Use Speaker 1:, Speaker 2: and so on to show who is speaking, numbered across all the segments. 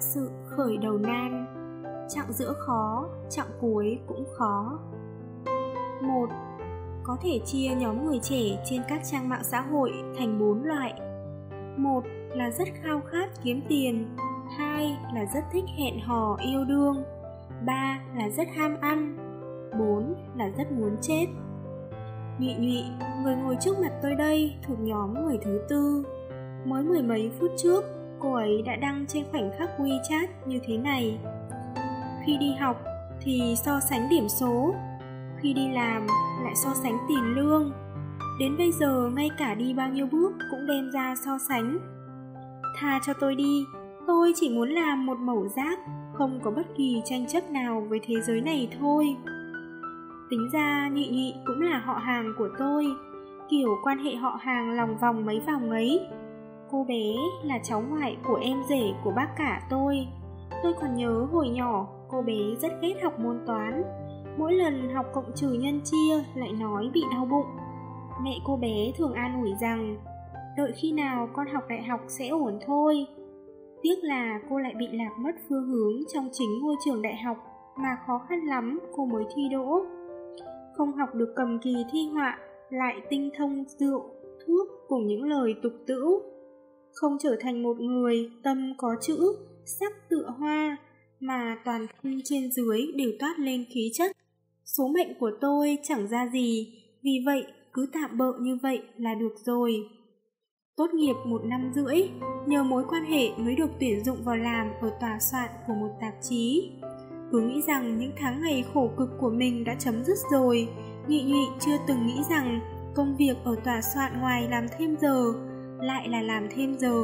Speaker 1: Sự khởi đầu nan. Chặng giữa khó, chặng cuối cũng khó. Một, có thể chia nhóm người trẻ trên các trang mạng xã hội thành bốn loại. Một là rất khao khát kiếm tiền. Hai là rất thích hẹn hò yêu đương. Ba là rất ham ăn. Bốn là rất muốn chết. Nhụy nhụy người ngồi trước mặt tôi đây thuộc nhóm người thứ tư. Mới mười mấy phút trước cô ấy đã đăng trên khoảnh khắc WeChat như thế này. Khi đi học thì so sánh điểm số, khi đi làm lại so sánh tiền lương. Đến bây giờ ngay cả đi bao nhiêu bước cũng đem ra so sánh. Tha cho tôi đi, tôi chỉ muốn làm một mẩu rác, không có bất kỳ tranh chấp nào với thế giới này thôi. Tính ra nhị nhị cũng là họ hàng của tôi, kiểu quan hệ họ hàng lòng vòng mấy vòng ấy Cô bé là cháu ngoại của em rể của bác cả tôi. Tôi còn nhớ hồi nhỏ cô bé rất ghét học môn toán. Mỗi lần học cộng trừ nhân chia lại nói bị đau bụng. Mẹ cô bé thường an ủi rằng Đợi khi nào con học đại học sẽ ổn thôi. Tiếc là cô lại bị lạc mất phương hướng trong chính ngôi trường đại học Mà khó khăn lắm cô mới thi đỗ. Không học được cầm kỳ thi họa Lại tinh thông rượu, thuốc cùng những lời tục tĩu không trở thành một người tâm có chữ, sắc tựa hoa, mà toàn thân trên dưới đều toát lên khí chất. Số mệnh của tôi chẳng ra gì, vì vậy cứ tạm bợ như vậy là được rồi. Tốt nghiệp một năm rưỡi, nhờ mối quan hệ mới được tuyển dụng vào làm ở tòa soạn của một tạp chí. Cứ nghĩ rằng những tháng ngày khổ cực của mình đã chấm dứt rồi, nhị nhị chưa từng nghĩ rằng công việc ở tòa soạn ngoài làm thêm giờ lại là làm thêm giờ.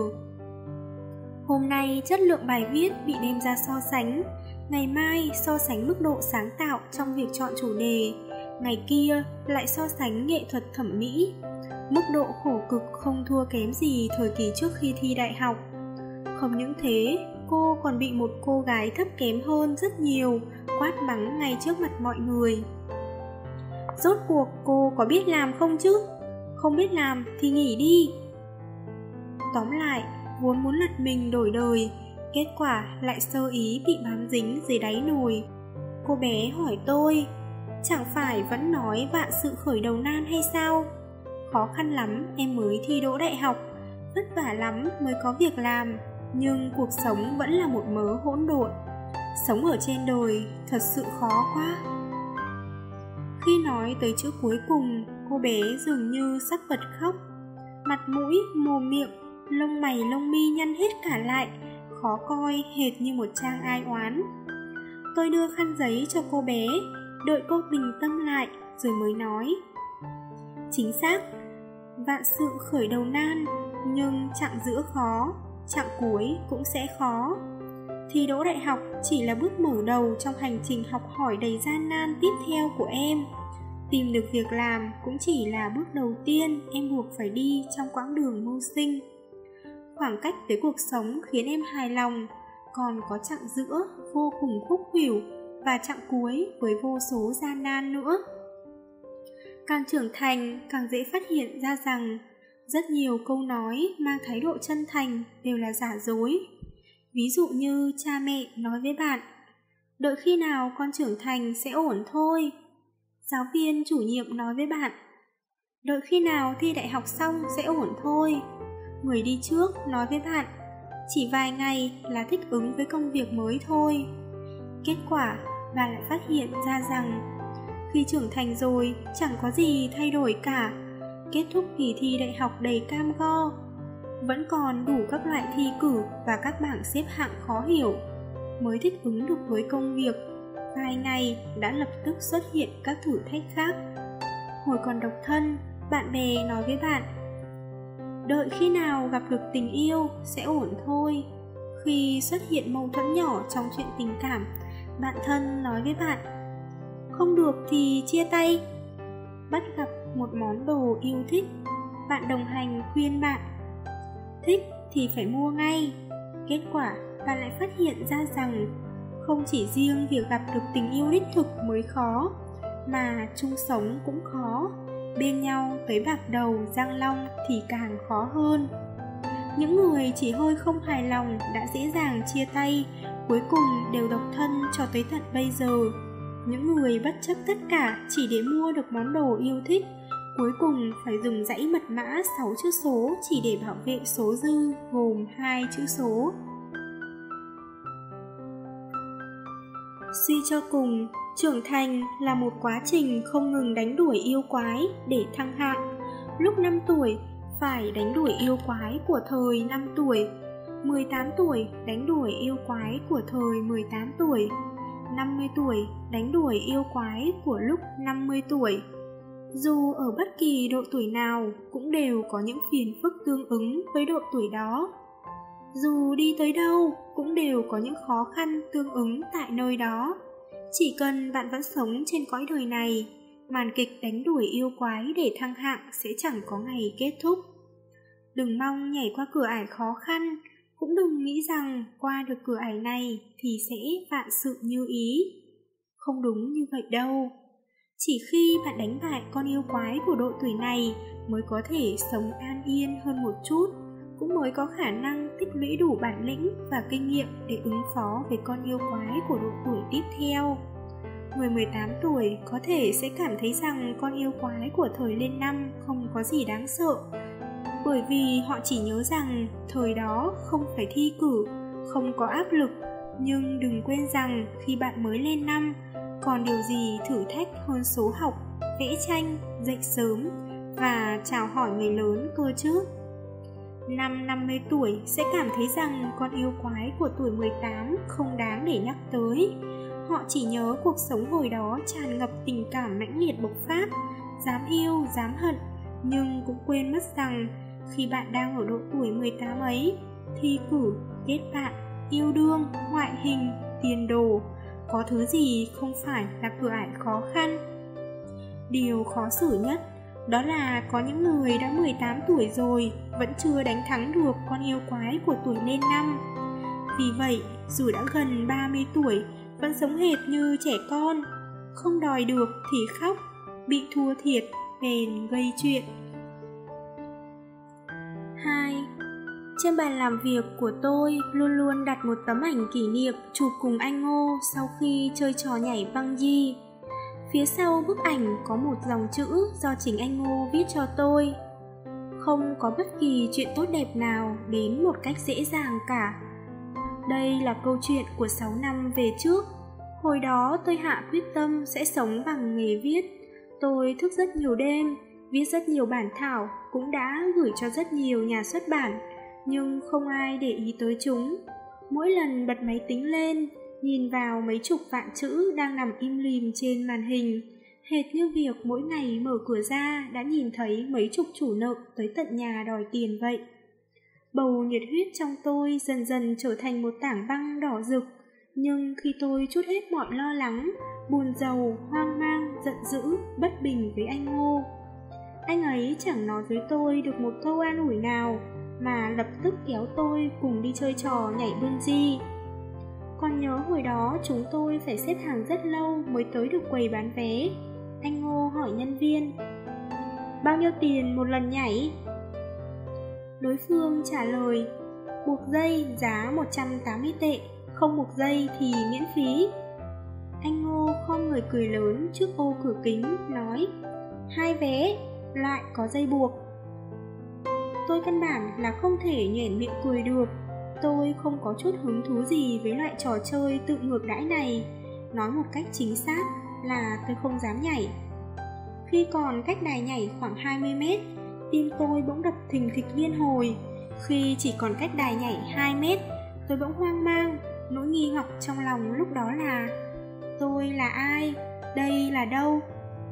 Speaker 1: Hôm nay chất lượng bài viết bị đem ra so sánh, ngày mai so sánh mức độ sáng tạo trong việc chọn chủ đề, ngày kia lại so sánh nghệ thuật thẩm mỹ. Mức độ khổ cực không thua kém gì thời kỳ trước khi thi đại học. Không những thế, cô còn bị một cô gái thấp kém hơn rất nhiều, quát mắng ngay trước mặt mọi người. Rốt cuộc cô có biết làm không chứ? Không biết làm thì nghỉ đi. Tóm lại, vốn muốn lật mình đổi đời, kết quả lại sơ ý bị bám dính dưới đáy nồi. Cô bé hỏi tôi, chẳng phải vẫn nói vạn sự khởi đầu nan hay sao? Khó khăn lắm em mới thi đỗ đại học, vất vả lắm mới có việc làm, nhưng cuộc sống vẫn là một mớ hỗn độn. Sống ở trên đời thật sự khó quá. Khi nói tới chữ cuối cùng, cô bé dường như sắp bật khóc. Mặt mũi, mồm miệng lông mày, lông mi nhăn hết cả lại, khó coi, hệt như một trang ai oán. Tôi đưa khăn giấy cho cô bé, đợi cô bình tâm lại rồi mới nói. Chính xác, vạn sự khởi đầu nan, nhưng chặng giữa khó, chặng cuối cũng sẽ khó. Thi đỗ đại học chỉ là bước mở đầu trong hành trình học hỏi đầy gian nan tiếp theo của em. Tìm được việc làm cũng chỉ là bước đầu tiên em buộc phải đi trong quãng đường mưu sinh. Khoảng cách tới cuộc sống khiến em hài lòng, còn có chặng giữa vô cùng khúc khuỷu và chặng cuối với vô số gian nan nữa. Càng trưởng thành, càng dễ phát hiện ra rằng rất nhiều câu nói mang thái độ chân thành đều là giả dối. Ví dụ như cha mẹ nói với bạn, đợi khi nào con trưởng thành sẽ ổn thôi. Giáo viên chủ nhiệm nói với bạn, đợi khi nào thi đại học xong sẽ ổn thôi người đi trước nói với bạn, chỉ vài ngày là thích ứng với công việc mới thôi. Kết quả, bạn lại phát hiện ra rằng, khi trưởng thành rồi, chẳng có gì thay đổi cả. Kết thúc kỳ thi đại học đầy cam go, vẫn còn đủ các loại thi cử và các bảng xếp hạng khó hiểu. Mới thích ứng được với công việc, vài ngày đã lập tức xuất hiện các thử thách khác. Hồi còn độc thân, bạn bè nói với bạn đợi khi nào gặp được tình yêu sẽ ổn thôi. Khi xuất hiện mâu thuẫn nhỏ trong chuyện tình cảm, bạn thân nói với bạn, không được thì chia tay. Bắt gặp một món đồ yêu thích, bạn đồng hành khuyên bạn, thích thì phải mua ngay. Kết quả, bạn lại phát hiện ra rằng không chỉ riêng việc gặp được tình yêu đích thực mới khó, mà chung sống cũng khó bên nhau tới bạc đầu, giang long thì càng khó hơn. Những người chỉ hơi không hài lòng đã dễ dàng chia tay, cuối cùng đều độc thân cho tới tận bây giờ. Những người bất chấp tất cả chỉ để mua được món đồ yêu thích, cuối cùng phải dùng dãy mật mã 6 chữ số chỉ để bảo vệ số dư gồm hai chữ số. Suy cho cùng, trưởng thành là một quá trình không ngừng đánh đuổi yêu quái để thăng hạng. Lúc 5 tuổi, phải đánh đuổi yêu quái của thời 5 tuổi. 18 tuổi, đánh đuổi yêu quái của thời 18 tuổi. 50 tuổi, đánh đuổi yêu quái của lúc 50 tuổi. Dù ở bất kỳ độ tuổi nào, cũng đều có những phiền phức tương ứng với độ tuổi đó dù đi tới đâu, cũng đều có những khó khăn tương ứng tại nơi đó. Chỉ cần bạn vẫn sống trên cõi đời này, màn kịch đánh đuổi yêu quái để thăng hạng sẽ chẳng có ngày kết thúc. Đừng mong nhảy qua cửa ải khó khăn, cũng đừng nghĩ rằng qua được cửa ải này thì sẽ vạn sự như ý. Không đúng như vậy đâu. Chỉ khi bạn đánh bại con yêu quái của độ tuổi này mới có thể sống an yên hơn một chút cũng mới có khả năng tích lũy đủ bản lĩnh và kinh nghiệm để ứng phó với con yêu quái của độ tuổi tiếp theo. Người 18 tuổi có thể sẽ cảm thấy rằng con yêu quái của thời lên năm không có gì đáng sợ bởi vì họ chỉ nhớ rằng thời đó không phải thi cử, không có áp lực nhưng đừng quên rằng khi bạn mới lên năm còn điều gì thử thách hơn số học, vẽ tranh, dậy sớm và chào hỏi người lớn cơ chứ. Năm 50 tuổi sẽ cảm thấy rằng con yêu quái của tuổi 18 không đáng để nhắc tới. Họ chỉ nhớ cuộc sống hồi đó tràn ngập tình cảm mãnh liệt bộc phát, dám yêu, dám hận, nhưng cũng quên mất rằng khi bạn đang ở độ tuổi 18 ấy, thi cử, kết bạn, yêu đương, ngoại hình, tiền đồ, có thứ gì không phải là cửa ải khó khăn. Điều khó xử nhất đó là có những người đã 18 tuổi rồi vẫn chưa đánh thắng được con yêu quái của tuổi lên năm. Vì vậy, dù đã gần 30 tuổi, vẫn sống hệt như trẻ con, không đòi được thì khóc, bị thua thiệt, bèn gây chuyện. 2. Trên bàn làm việc của tôi luôn luôn đặt một tấm ảnh kỷ niệm chụp cùng anh Ngô sau khi chơi trò nhảy băng di. Phía sau bức ảnh có một dòng chữ do chính anh Ngô viết cho tôi. Không có bất kỳ chuyện tốt đẹp nào đến một cách dễ dàng cả. Đây là câu chuyện của 6 năm về trước. Hồi đó tôi hạ quyết tâm sẽ sống bằng nghề viết. Tôi thức rất nhiều đêm, viết rất nhiều bản thảo, cũng đã gửi cho rất nhiều nhà xuất bản, nhưng không ai để ý tới chúng. Mỗi lần bật máy tính lên, nhìn vào mấy chục vạn chữ đang nằm im lìm trên màn hình, hệt như việc mỗi ngày mở cửa ra đã nhìn thấy mấy chục chủ nợ tới tận nhà đòi tiền vậy. Bầu nhiệt huyết trong tôi dần dần trở thành một tảng băng đỏ rực, nhưng khi tôi chút hết mọi lo lắng, buồn giàu, hoang mang, giận dữ, bất bình với anh Ngô, anh ấy chẳng nói với tôi được một câu an ủi nào, mà lập tức kéo tôi cùng đi chơi trò nhảy bungee. Còn nhớ hồi đó chúng tôi phải xếp hàng rất lâu mới tới được quầy bán vé. Anh Ngô hỏi nhân viên, bao nhiêu tiền một lần nhảy? Đối phương trả lời, buộc dây giá 180 tệ, không buộc dây thì miễn phí. Anh Ngô khom người cười lớn trước ô cửa kính, nói, hai vé, lại có dây buộc. Tôi căn bản là không thể nhảy miệng cười được, tôi không có chút hứng thú gì với loại trò chơi tự ngược đãi này. Nói một cách chính xác là tôi không dám nhảy. Khi còn cách đài nhảy khoảng 20 mét, tim tôi bỗng đập thình thịch liên hồi. Khi chỉ còn cách đài nhảy 2 mét, tôi bỗng hoang mang, nỗi nghi hoặc trong lòng lúc đó là Tôi là ai? Đây là đâu?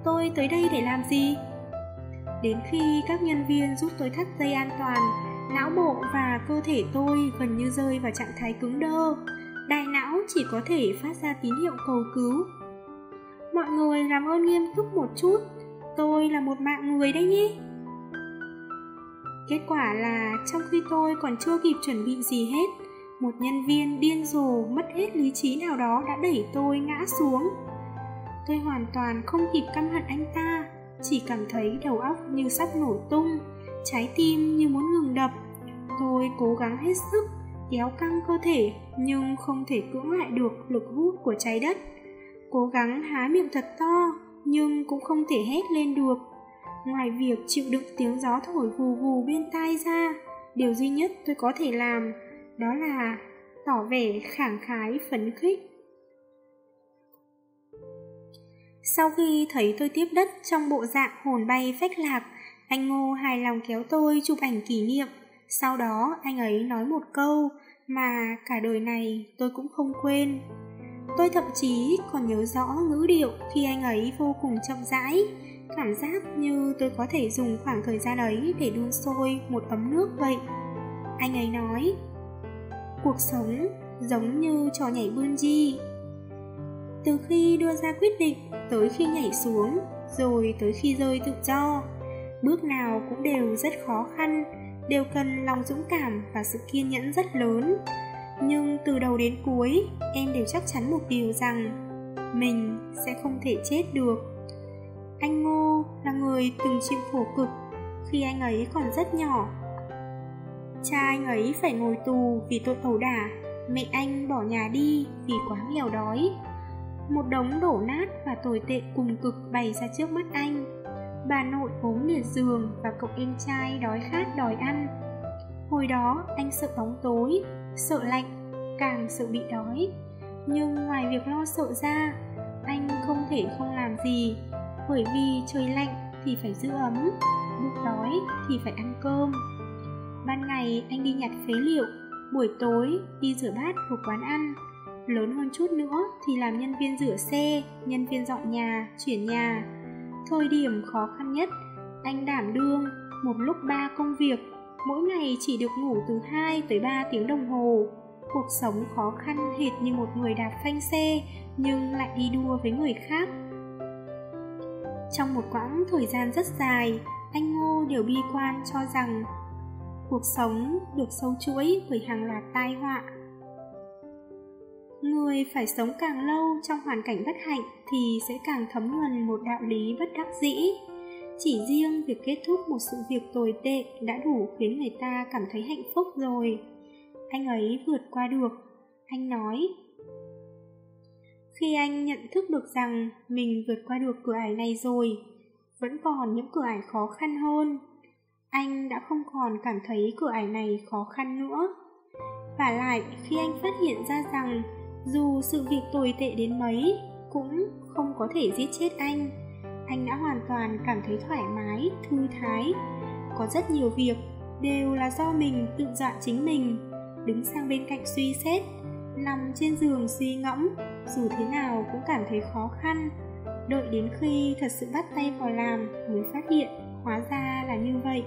Speaker 1: Tôi tới đây để làm gì? Đến khi các nhân viên giúp tôi thắt dây an toàn, Não bộ và cơ thể tôi gần như rơi vào trạng thái cứng đơ. Đại não chỉ có thể phát ra tín hiệu cầu cứu. Mọi người làm ơn nghiêm túc một chút. Tôi là một mạng người đấy nhé. Kết quả là trong khi tôi còn chưa kịp chuẩn bị gì hết, Một nhân viên điên rồ mất hết lý trí nào đó đã đẩy tôi ngã xuống. Tôi hoàn toàn không kịp căm hận anh ta, Chỉ cảm thấy đầu óc như sắp nổ tung, Trái tim như muốn ngừng đập. Tôi cố gắng hết sức, kéo căng cơ thể, Nhưng không thể cưỡng lại được lực hút của trái đất. Cố gắng há miệng thật to, Nhưng cũng không thể hét lên được. Ngoài việc chịu đựng tiếng gió thổi vù vù bên tai ra, Điều duy nhất tôi có thể làm, Đó là tỏ vẻ khẳng khái phấn khích. Sau khi thấy tôi tiếp đất trong bộ dạng hồn bay phách lạc, Anh Ngô hài lòng kéo tôi chụp ảnh kỷ niệm. Sau đó, anh ấy nói một câu mà cả đời này tôi cũng không quên. Tôi thậm chí còn nhớ rõ ngữ điệu khi anh ấy vô cùng chậm rãi. Cảm giác như tôi có thể dùng khoảng thời gian ấy để đun sôi một ấm nước vậy. Anh ấy nói, Cuộc sống giống như trò nhảy bungee. Từ khi đưa ra quyết định tới khi nhảy xuống, Rồi tới khi rơi tự do, Bước nào cũng đều rất khó khăn. Đều cần lòng dũng cảm và sự kiên nhẫn rất lớn Nhưng từ đầu đến cuối Em đều chắc chắn một điều rằng Mình sẽ không thể chết được anh Ngô là người từng chịu khổ cực khi anh ấy còn rất nhỏ. Cha anh ấy phải ngồi tù vì tội ẩu đả, mẹ anh bỏ nhà đi vì quá nghèo đói. Một đống đổ nát và tồi tệ cùng cực bày ra trước mắt anh. Bà nội ốm liệt giường và cậu em trai đói khát đòi ăn. Hồi đó anh sợ bóng tối, sợ lạnh, càng sợ bị đói. Nhưng ngoài việc lo sợ ra, anh không thể không làm gì bởi vì trời lạnh thì phải giữ ấm, lúc đói thì phải ăn cơm. Ban ngày anh đi nhặt phế liệu, buổi tối đi rửa bát của quán ăn. Lớn hơn chút nữa thì làm nhân viên rửa xe, nhân viên dọn nhà, chuyển nhà. Thời điểm khó khăn nhất, anh đảm đương một lúc ba công việc, mỗi ngày chỉ được ngủ từ 2 tới 3 tiếng đồng hồ. Cuộc sống khó khăn hệt như một người đạp phanh xe nhưng lại đi đua với người khác trong một quãng thời gian rất dài, anh Ngô đều bi quan cho rằng cuộc sống được sâu chuỗi bởi hàng loạt tai họa. Người phải sống càng lâu trong hoàn cảnh bất hạnh thì sẽ càng thấm nhuần một đạo lý bất đắc dĩ. Chỉ riêng việc kết thúc một sự việc tồi tệ đã đủ khiến người ta cảm thấy hạnh phúc rồi. Anh ấy vượt qua được. Anh nói, khi anh nhận thức được rằng mình vượt qua được cửa ải này rồi, vẫn còn những cửa ải khó khăn hơn. Anh đã không còn cảm thấy cửa ải này khó khăn nữa. Và lại, khi anh phát hiện ra rằng dù sự việc tồi tệ đến mấy cũng không có thể giết chết anh, anh đã hoàn toàn cảm thấy thoải mái, thư thái. Có rất nhiều việc đều là do mình tự dọa chính mình, đứng sang bên cạnh suy xét nằm trên giường suy ngẫm dù thế nào cũng cảm thấy khó khăn. Đợi đến khi thật sự bắt tay vào làm mới phát hiện hóa ra là như vậy.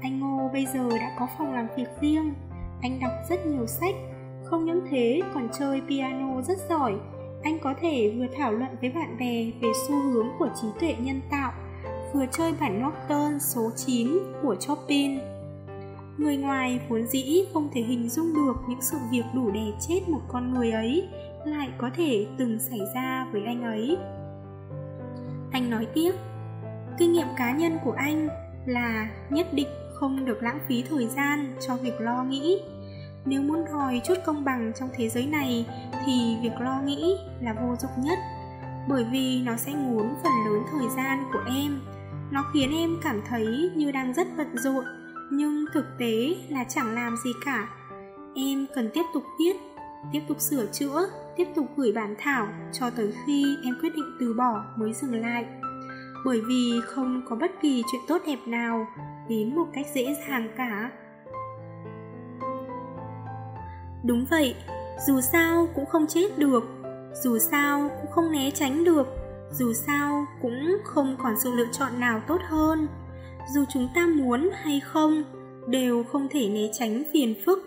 Speaker 1: Anh ngô bây giờ đã có phòng làm việc riêng. Anh đọc rất nhiều sách không những thế còn chơi piano rất giỏi anh có thể vừa thảo luận với bạn bè về xu hướng của trí tuệ nhân tạo vừa chơi bản Nocturne số 9 của Chopin Người ngoài vốn dĩ không thể hình dung được những sự việc đủ để chết một con người ấy lại có thể từng xảy ra với anh ấy. Anh nói tiếp, kinh nghiệm cá nhân của anh là nhất định không được lãng phí thời gian cho việc lo nghĩ. Nếu muốn đòi chút công bằng trong thế giới này, thì việc lo nghĩ là vô dụng nhất. Bởi vì nó sẽ ngốn phần lớn thời gian của em. Nó khiến em cảm thấy như đang rất bận rộn, nhưng thực tế là chẳng làm gì cả. Em cần tiếp tục viết, tiếp tục sửa chữa, tiếp tục gửi bản thảo cho tới khi em quyết định từ bỏ mới dừng lại. Bởi vì không có bất kỳ chuyện tốt đẹp nào đến một cách dễ dàng cả đúng vậy dù sao cũng không chết được dù sao cũng không né tránh được dù sao cũng không còn sự lựa chọn nào tốt hơn dù chúng ta muốn hay không đều không thể né tránh phiền phức.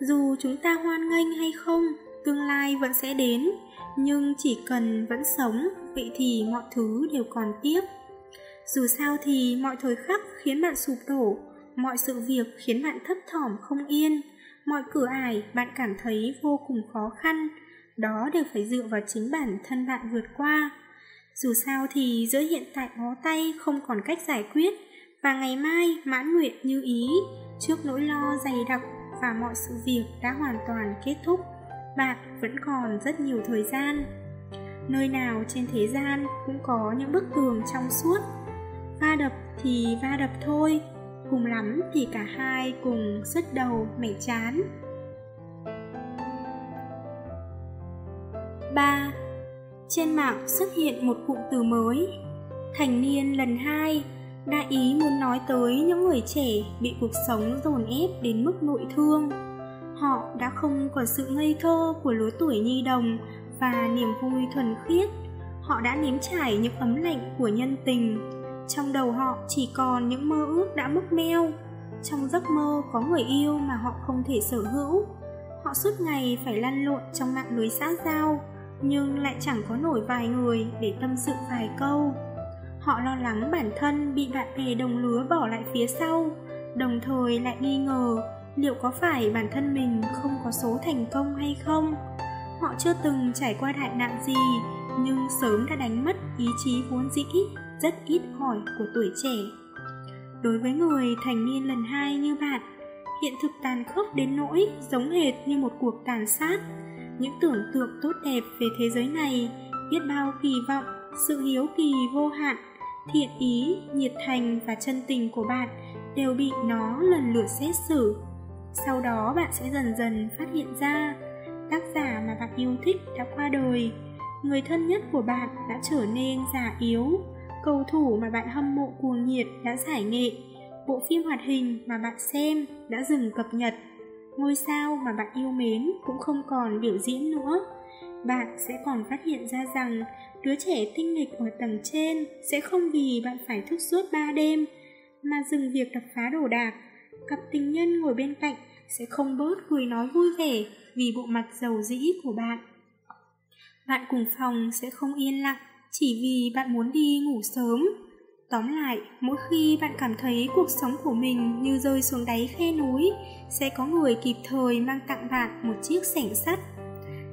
Speaker 1: Dù chúng ta hoan nghênh hay không, tương lai vẫn sẽ đến, nhưng chỉ cần vẫn sống, vậy thì mọi thứ đều còn tiếp. Dù sao thì mọi thời khắc khiến bạn sụp đổ, mọi sự việc khiến bạn thấp thỏm không yên, mọi cửa ải bạn cảm thấy vô cùng khó khăn, đó đều phải dựa vào chính bản thân bạn vượt qua. Dù sao thì giữa hiện tại bó tay không còn cách giải quyết, và ngày mai mãn nguyện như ý, trước nỗi lo dày đặc và mọi sự việc đã hoàn toàn kết thúc, bạn vẫn còn rất nhiều thời gian. Nơi nào trên thế gian cũng có những bức tường trong suốt, va đập thì va đập thôi, cùng lắm thì cả hai cùng sứt đầu mẻ chán. 3. Trên mạng xuất hiện một cụm từ mới Thành niên lần 2 đa ý muốn nói tới những người trẻ bị cuộc sống dồn ép đến mức nội thương Họ đã không còn sự ngây thơ của lứa tuổi nhi đồng và niềm vui thuần khiết Họ đã nếm trải những ấm lạnh của nhân tình trong đầu họ chỉ còn những mơ ước đã mất meo Trong giấc mơ có người yêu mà họ không thể sở hữu Họ suốt ngày phải lăn lộn trong mạng lưới xã giao nhưng lại chẳng có nổi vài người để tâm sự vài câu. Họ lo lắng bản thân bị bạn bè đồng lứa bỏ lại phía sau, đồng thời lại nghi ngờ liệu có phải bản thân mình không có số thành công hay không. Họ chưa từng trải qua đại nạn gì, nhưng sớm đã đánh mất ý chí vốn dĩ, rất ít hỏi của tuổi trẻ. Đối với người thành niên lần hai như bạn, hiện thực tàn khốc đến nỗi giống hệt như một cuộc tàn sát những tưởng tượng tốt đẹp về thế giới này, biết bao kỳ vọng, sự hiếu kỳ vô hạn, thiện ý, nhiệt thành và chân tình của bạn đều bị nó lần lượt xét xử. Sau đó bạn sẽ dần dần phát hiện ra, tác giả mà bạn yêu thích đã qua đời, người thân nhất của bạn đã trở nên già yếu, cầu thủ mà bạn hâm mộ cuồng nhiệt đã giải nghệ, bộ phim hoạt hình mà bạn xem đã dừng cập nhật ngôi sao mà bạn yêu mến cũng không còn biểu diễn nữa. Bạn sẽ còn phát hiện ra rằng đứa trẻ tinh nghịch ở tầng trên sẽ không vì bạn phải thức suốt ba đêm mà dừng việc đập phá đồ đạc. Cặp tình nhân ngồi bên cạnh sẽ không bớt cười nói vui vẻ vì bộ mặt giàu dĩ của bạn. Bạn cùng phòng sẽ không yên lặng chỉ vì bạn muốn đi ngủ sớm Tóm lại, mỗi khi bạn cảm thấy cuộc sống của mình như rơi xuống đáy khe núi, sẽ có người kịp thời mang tặng bạn một chiếc sẻng sắt.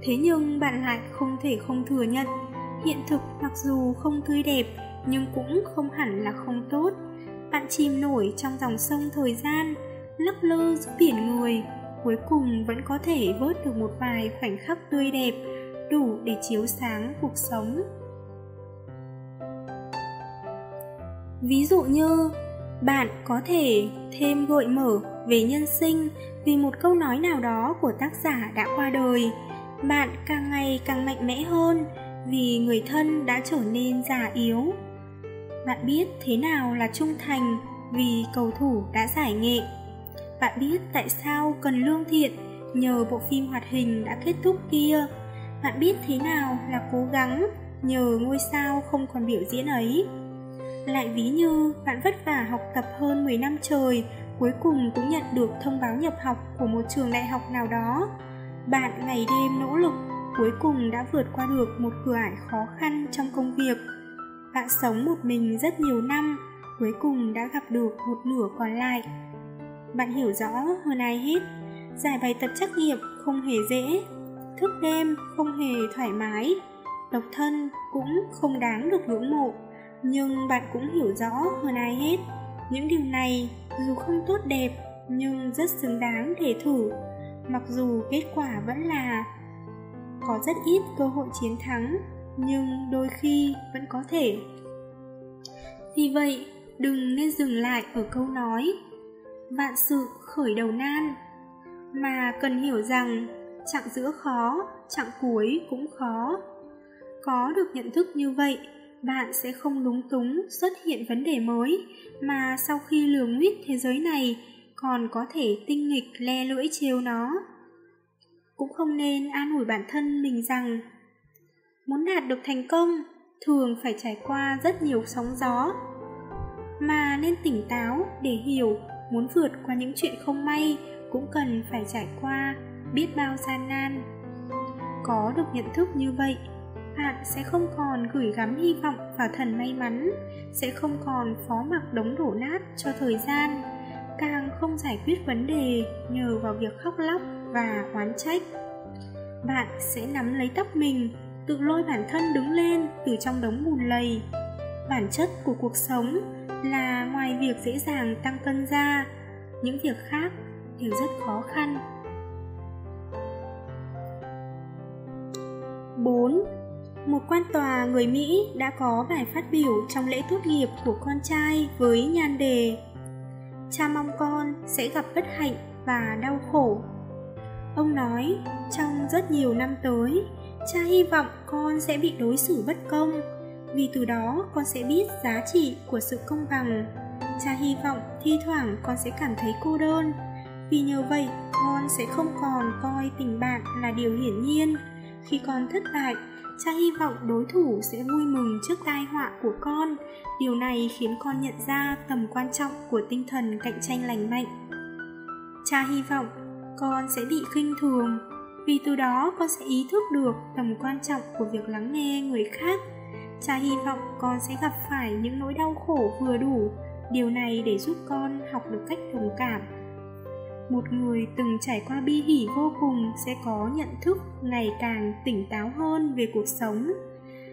Speaker 1: Thế nhưng bạn lại không thể không thừa nhận, hiện thực mặc dù không tươi đẹp, nhưng cũng không hẳn là không tốt. Bạn chìm nổi trong dòng sông thời gian, lấp lơ giữa biển người, cuối cùng vẫn có thể vớt được một vài khoảnh khắc tươi đẹp, đủ để chiếu sáng cuộc sống. Ví dụ như, bạn có thể thêm gợi mở về nhân sinh vì một câu nói nào đó của tác giả đã qua đời. Bạn càng ngày càng mạnh mẽ hơn vì người thân đã trở nên già yếu. Bạn biết thế nào là trung thành vì cầu thủ đã giải nghệ. Bạn biết tại sao cần lương thiện nhờ bộ phim hoạt hình đã kết thúc kia. Bạn biết thế nào là cố gắng nhờ ngôi sao không còn biểu diễn ấy. Lại ví như bạn vất vả học tập hơn 10 năm trời, cuối cùng cũng nhận được thông báo nhập học của một trường đại học nào đó. Bạn ngày đêm nỗ lực, cuối cùng đã vượt qua được một cửa ải khó khăn trong công việc. Bạn sống một mình rất nhiều năm, cuối cùng đã gặp được một nửa còn lại. Bạn hiểu rõ hơn ai hết, giải bài tập trắc nghiệm không hề dễ, thức đêm không hề thoải mái, độc thân cũng không đáng được ngưỡng mộ nhưng bạn cũng hiểu rõ hơn ai hết. Những điều này dù không tốt đẹp, nhưng rất xứng đáng để thử. Mặc dù kết quả vẫn là có rất ít cơ hội chiến thắng, nhưng đôi khi vẫn có thể. Vì vậy, đừng nên dừng lại ở câu nói, vạn sự khởi đầu nan. Mà cần hiểu rằng, chặng giữa khó, chặng cuối cũng khó. Có được nhận thức như vậy bạn sẽ không lúng túng xuất hiện vấn đề mới, mà sau khi lường nguyết thế giới này, còn có thể tinh nghịch le lưỡi chiều nó. Cũng không nên an ủi bản thân mình rằng, muốn đạt được thành công, thường phải trải qua rất nhiều sóng gió. Mà nên tỉnh táo để hiểu, muốn vượt qua những chuyện không may cũng cần phải trải qua biết bao gian nan. Có được nhận thức như vậy bạn sẽ không còn gửi gắm hy vọng vào thần may mắn, sẽ không còn phó mặc đống đổ nát cho thời gian. Càng không giải quyết vấn đề nhờ vào việc khóc lóc và oán trách. Bạn sẽ nắm lấy tóc mình, tự lôi bản thân đứng lên từ trong đống bùn lầy. Bản chất của cuộc sống là ngoài việc dễ dàng tăng cân ra, những việc khác đều rất khó khăn. 4. Một quan tòa người Mỹ đã có bài phát biểu trong lễ tốt nghiệp của con trai với nhan đề Cha mong con sẽ gặp bất hạnh và đau khổ. Ông nói, trong rất nhiều năm tới, cha hy vọng con sẽ bị đối xử bất công, vì từ đó con sẽ biết giá trị của sự công bằng. Cha hy vọng thi thoảng con sẽ cảm thấy cô đơn, vì nhờ vậy con sẽ không còn coi tình bạn là điều hiển nhiên. Khi con thất bại, cha hy vọng đối thủ sẽ vui mừng trước tai họa của con. Điều này khiến con nhận ra tầm quan trọng của tinh thần cạnh tranh lành mạnh. Cha hy vọng con sẽ bị khinh thường, vì từ đó con sẽ ý thức được tầm quan trọng của việc lắng nghe người khác. Cha hy vọng con sẽ gặp phải những nỗi đau khổ vừa đủ, điều này để giúp con học được cách đồng cảm một người từng trải qua bi hỉ vô cùng sẽ có nhận thức ngày càng tỉnh táo hơn về cuộc sống,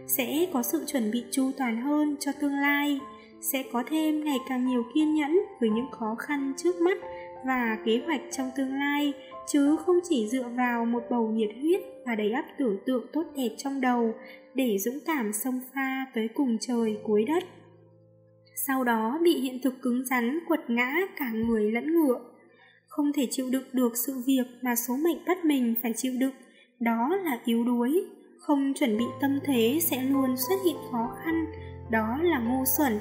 Speaker 1: sẽ có sự chuẩn bị chu toàn hơn cho tương lai, sẽ có thêm ngày càng nhiều kiên nhẫn với những khó khăn trước mắt và kế hoạch trong tương lai, chứ không chỉ dựa vào một bầu nhiệt huyết và đầy ắp tưởng tượng tốt đẹp trong đầu để dũng cảm xông pha tới cùng trời cuối đất. Sau đó bị hiện thực cứng rắn quật ngã cả người lẫn ngựa không thể chịu đựng được sự việc mà số mệnh bắt mình phải chịu đựng. Đó là yếu đuối. Không chuẩn bị tâm thế sẽ luôn xuất hiện khó khăn. Đó là ngu xuẩn.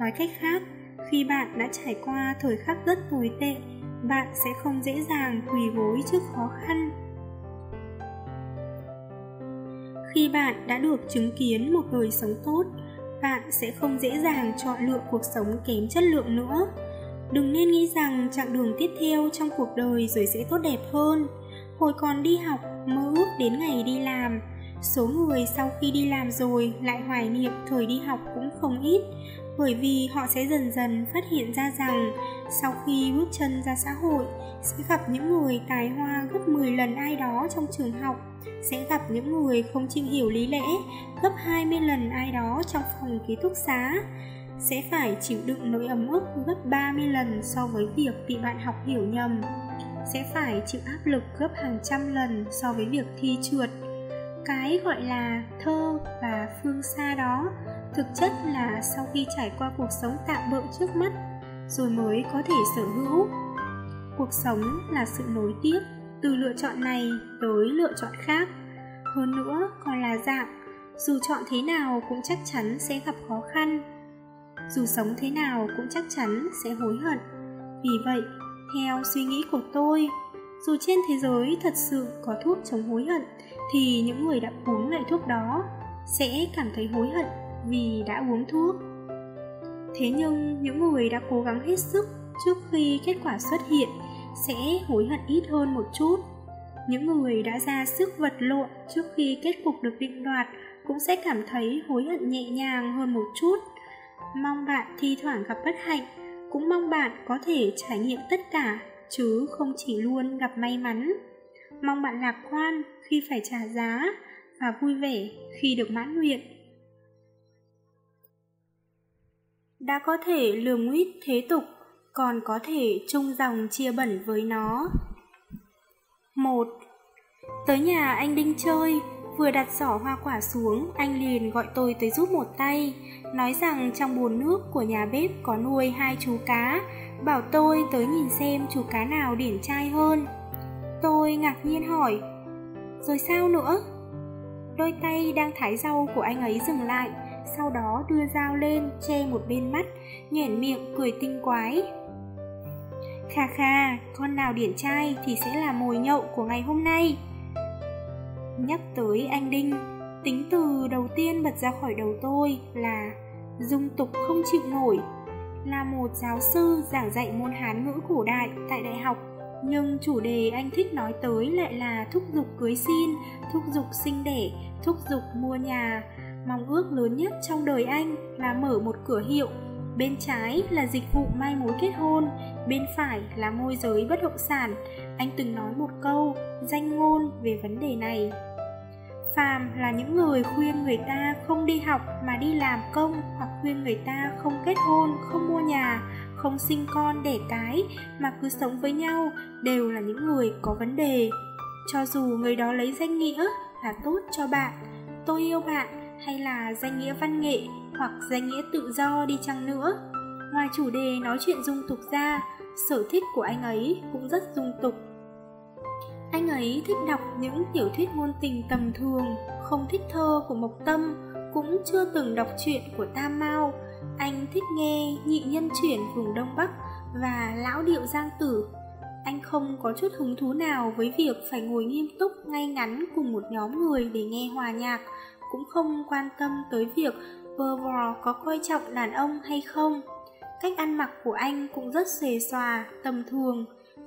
Speaker 1: Nói cách khác, khi bạn đã trải qua thời khắc rất tồi tệ, bạn sẽ không dễ dàng quỳ gối trước khó khăn. Khi bạn đã được chứng kiến một đời sống tốt, bạn sẽ không dễ dàng chọn lựa cuộc sống kém chất lượng nữa. Đừng nên nghĩ rằng chặng đường tiếp theo trong cuộc đời rồi sẽ tốt đẹp hơn. Hồi còn đi học, mơ ước đến ngày đi làm. Số người sau khi đi làm rồi lại hoài niệm thời đi học cũng không ít, bởi vì họ sẽ dần dần phát hiện ra rằng sau khi bước chân ra xã hội sẽ gặp những người tài hoa gấp 10 lần ai đó trong trường học, sẽ gặp những người không chịu hiểu lý lẽ gấp 20 lần ai đó trong phòng ký túc xá sẽ phải chịu đựng nỗi ấm ức gấp 30 lần so với việc bị bạn học hiểu nhầm, sẽ phải chịu áp lực gấp hàng trăm lần so với việc thi trượt. Cái gọi là thơ và phương xa đó thực chất là sau khi trải qua cuộc sống tạm bỡ trước mắt rồi mới có thể sở hữu. Cuộc sống là sự nối tiếp từ lựa chọn này tới lựa chọn khác. Hơn nữa còn là dạng, dù chọn thế nào cũng chắc chắn sẽ gặp khó khăn dù sống thế nào cũng chắc chắn sẽ hối hận. Vì vậy, theo suy nghĩ của tôi, dù trên thế giới thật sự có thuốc chống hối hận, thì những người đã uống loại thuốc đó sẽ cảm thấy hối hận vì đã uống thuốc. Thế nhưng những người đã cố gắng hết sức trước khi kết quả xuất hiện sẽ hối hận ít hơn một chút. Những người đã ra sức vật lộn trước khi kết cục được định đoạt cũng sẽ cảm thấy hối hận nhẹ nhàng hơn một chút. Mong bạn thi thoảng gặp bất hạnh, cũng mong bạn có thể trải nghiệm tất cả, chứ không chỉ luôn gặp may mắn. Mong bạn lạc quan khi phải trả giá và vui vẻ khi được mãn nguyện. Đã có thể lường nguyết thế tục, còn có thể chung dòng chia bẩn với nó. một Tới nhà anh Đinh chơi, Vừa đặt giỏ hoa quả xuống, anh liền gọi tôi tới giúp một tay, nói rằng trong bồn nước của nhà bếp có nuôi hai chú cá, bảo tôi tới nhìn xem chú cá nào điển trai hơn. Tôi ngạc nhiên hỏi, rồi sao nữa? Đôi tay đang thái rau của anh ấy dừng lại, sau đó đưa dao lên che một bên mắt, nhoẻn miệng cười tinh quái. Kha kha, con nào điển trai thì sẽ là mồi nhậu của ngày hôm nay. Nhắc tới anh Đinh, tính từ đầu tiên bật ra khỏi đầu tôi là dung tục không chịu nổi. là một giáo sư giảng dạy môn Hán ngữ cổ đại tại đại học nhưng chủ đề anh thích nói tới lại là thúc giục cưới xin, thúc giục sinh đẻ, thúc giục mua nhà. Mong ước lớn nhất trong đời anh là mở một cửa hiệu. Bên trái là dịch vụ mai mối kết hôn, bên phải là môi giới bất động sản. Anh từng nói một câu, danh ngôn về vấn đề này. Phàm là những người khuyên người ta không đi học mà đi làm công hoặc khuyên người ta không kết hôn, không mua nhà, không sinh con đẻ cái mà cứ sống với nhau đều là những người có vấn đề. Cho dù người đó lấy danh nghĩa là tốt cho bạn, tôi yêu bạn hay là danh nghĩa văn nghệ hoặc danh nghĩa tự do đi chăng nữa. Ngoài chủ đề nói chuyện dung tục ra, sở thích của anh ấy cũng rất dung tục anh ấy thích đọc những tiểu thuyết ngôn tình tầm thường, không thích thơ của Mộc Tâm, cũng chưa từng đọc truyện của Tam Mao. Anh thích nghe nhị nhân chuyển vùng Đông Bắc và lão điệu Giang Tử. Anh không có chút hứng thú nào với việc phải ngồi nghiêm túc ngay ngắn cùng một nhóm người để nghe hòa nhạc, cũng không quan tâm tới việc vơ vò có coi trọng đàn ông hay không. Cách ăn mặc của anh cũng rất xề xòa, tầm thường,